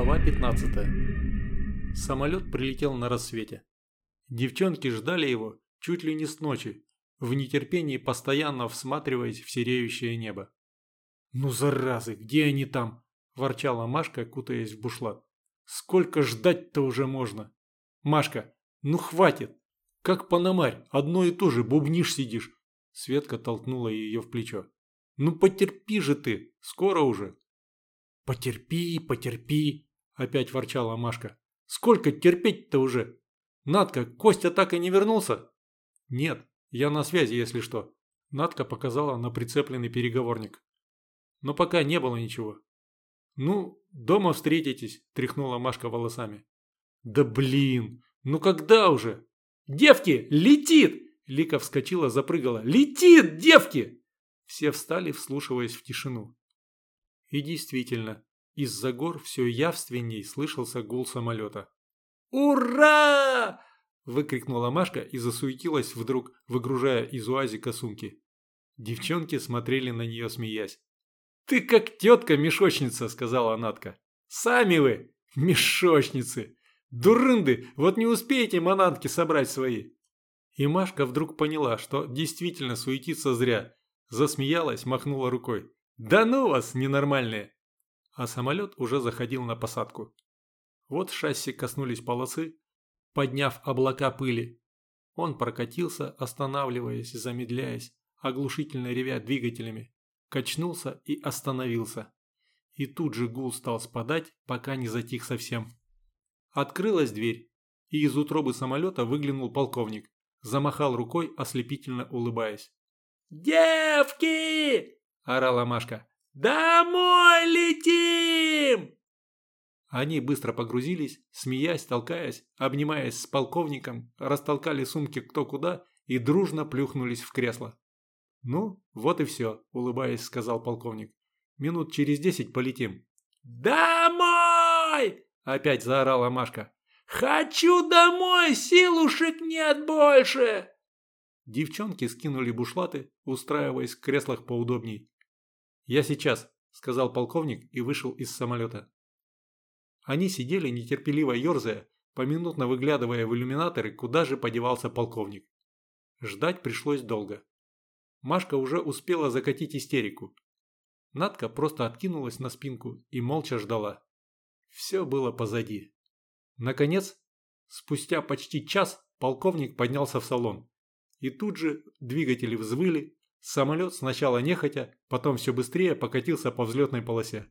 16. Самолет прилетел на рассвете. Девчонки ждали его чуть ли не с ночи, в нетерпении постоянно всматриваясь в сереющее небо. «Ну заразы, где они там?» – ворчала Машка, кутаясь в бушлат. «Сколько ждать-то уже можно? Машка, ну хватит! Как панамарь, одно и то же, бубнишь сидишь!» Светка толкнула ее в плечо. «Ну потерпи же ты, скоро уже!» «Потерпи, потерпи!» – опять ворчала Машка. «Сколько терпеть-то уже? Надка, Костя так и не вернулся?» «Нет, я на связи, если что». Надка показала на прицепленный переговорник. Но пока не было ничего. «Ну, дома встретитесь», – тряхнула Машка волосами. «Да блин, ну когда уже?» «Девки, летит!» Лика вскочила, запрыгала. «Летит, девки!» Все встали, вслушиваясь в тишину. И действительно, из-за гор все явственней слышался гул самолета. «Ура!» – выкрикнула Машка и засуетилась вдруг, выгружая из уазика сумки. Девчонки смотрели на нее, смеясь. «Ты как тетка-мешочница», – сказала Натка. «Сами вы, мешочницы! Дурынды, вот не успеете манатки собрать свои!» И Машка вдруг поняла, что действительно суетится зря. Засмеялась, махнула рукой. «Да ну вас, ненормальные!» А самолет уже заходил на посадку. Вот шасси коснулись полосы, подняв облака пыли. Он прокатился, останавливаясь, замедляясь, оглушительно ревя двигателями, качнулся и остановился. И тут же гул стал спадать, пока не затих совсем. Открылась дверь, и из утробы самолета выглянул полковник, замахал рукой, ослепительно улыбаясь. «Девки!» – орала Машка. «Домой летим!» Они быстро погрузились, смеясь, толкаясь, обнимаясь с полковником, растолкали сумки кто куда и дружно плюхнулись в кресло. «Ну, вот и все», – улыбаясь, сказал полковник. «Минут через десять полетим». «Домой!» – опять заорала Машка. «Хочу домой, силушек нет больше!» Девчонки скинули бушлаты, устраиваясь в креслах поудобней. «Я сейчас», – сказал полковник и вышел из самолета. Они сидели, нетерпеливо ерзая, поминутно выглядывая в иллюминаторы, куда же подевался полковник. Ждать пришлось долго. Машка уже успела закатить истерику. Надка просто откинулась на спинку и молча ждала. Все было позади. Наконец, спустя почти час, полковник поднялся в салон. И тут же двигатели взвыли, самолет сначала нехотя, потом все быстрее покатился по взлетной полосе.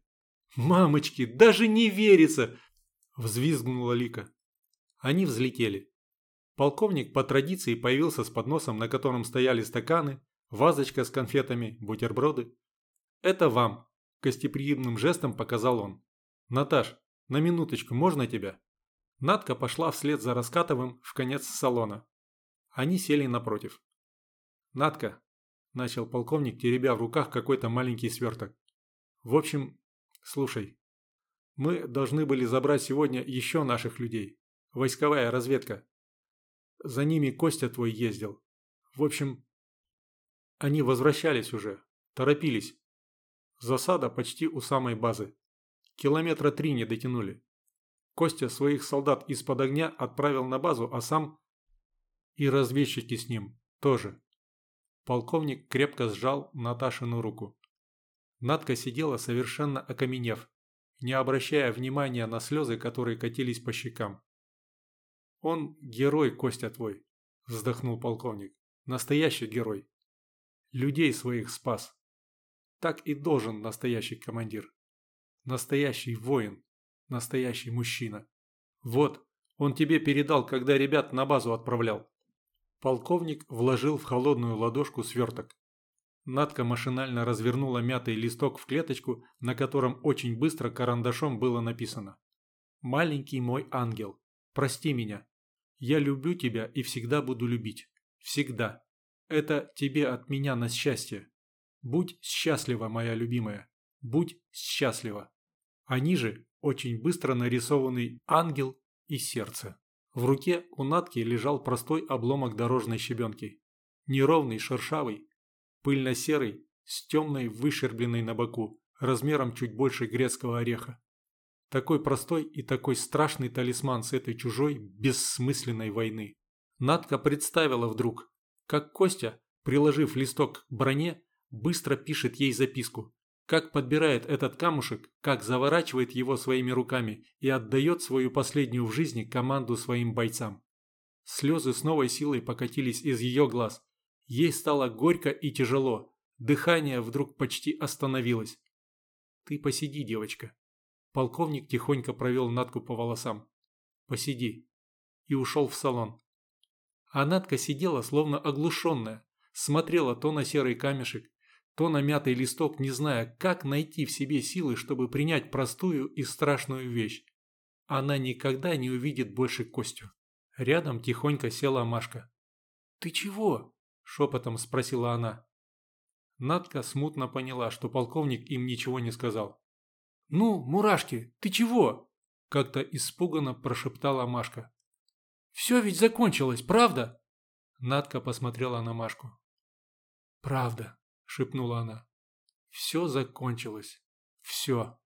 «Мамочки, даже не верится!» – взвизгнула Лика. Они взлетели. Полковник по традиции появился с подносом, на котором стояли стаканы, вазочка с конфетами, бутерброды. «Это вам», – гостеприимным жестом показал он. «Наташ, на минуточку можно тебя?» Надка пошла вслед за Раскатовым в конец салона. Они сели напротив. «Надка», – начал полковник, теребя в руках какой-то маленький сверток. «В общем, слушай, мы должны были забрать сегодня еще наших людей. Войсковая разведка. За ними Костя твой ездил. В общем, они возвращались уже, торопились. Засада почти у самой базы. Километра три не дотянули. Костя своих солдат из-под огня отправил на базу, а сам... И разведчики с ним тоже. Полковник крепко сжал Наташину руку. Надка сидела совершенно окаменев, не обращая внимания на слезы, которые катились по щекам. «Он герой, Костя твой», – вздохнул полковник. «Настоящий герой. Людей своих спас. Так и должен настоящий командир. Настоящий воин. Настоящий мужчина. Вот, он тебе передал, когда ребят на базу отправлял. Полковник вложил в холодную ладошку сверток. Надка машинально развернула мятый листок в клеточку, на котором очень быстро карандашом было написано. «Маленький мой ангел, прости меня. Я люблю тебя и всегда буду любить. Всегда. Это тебе от меня на счастье. Будь счастлива, моя любимая. Будь счастлива. А ниже очень быстро нарисованный ангел и сердце. В руке у Натки лежал простой обломок дорожной щебенки. Неровный, шершавый, пыльно-серый, с темной, выщербленной на боку, размером чуть больше грецкого ореха. Такой простой и такой страшный талисман с этой чужой, бессмысленной войны. Надка представила вдруг, как Костя, приложив листок к броне, быстро пишет ей записку. Как подбирает этот камушек, как заворачивает его своими руками и отдает свою последнюю в жизни команду своим бойцам. Слезы с новой силой покатились из ее глаз. Ей стало горько и тяжело. Дыхание вдруг почти остановилось. «Ты посиди, девочка». Полковник тихонько провел Натку по волосам. «Посиди». И ушел в салон. А Натка сидела, словно оглушенная, смотрела то на серый камешек, то на мятый листок, не зная, как найти в себе силы, чтобы принять простую и страшную вещь. Она никогда не увидит больше Костю. Рядом тихонько села Машка. «Ты чего?» – шепотом спросила она. Надка смутно поняла, что полковник им ничего не сказал. «Ну, мурашки, ты чего?» – как-то испуганно прошептала Машка. «Все ведь закончилось, правда?» Надка посмотрела на Машку. «Правда», шепнула она. Все закончилось. Все.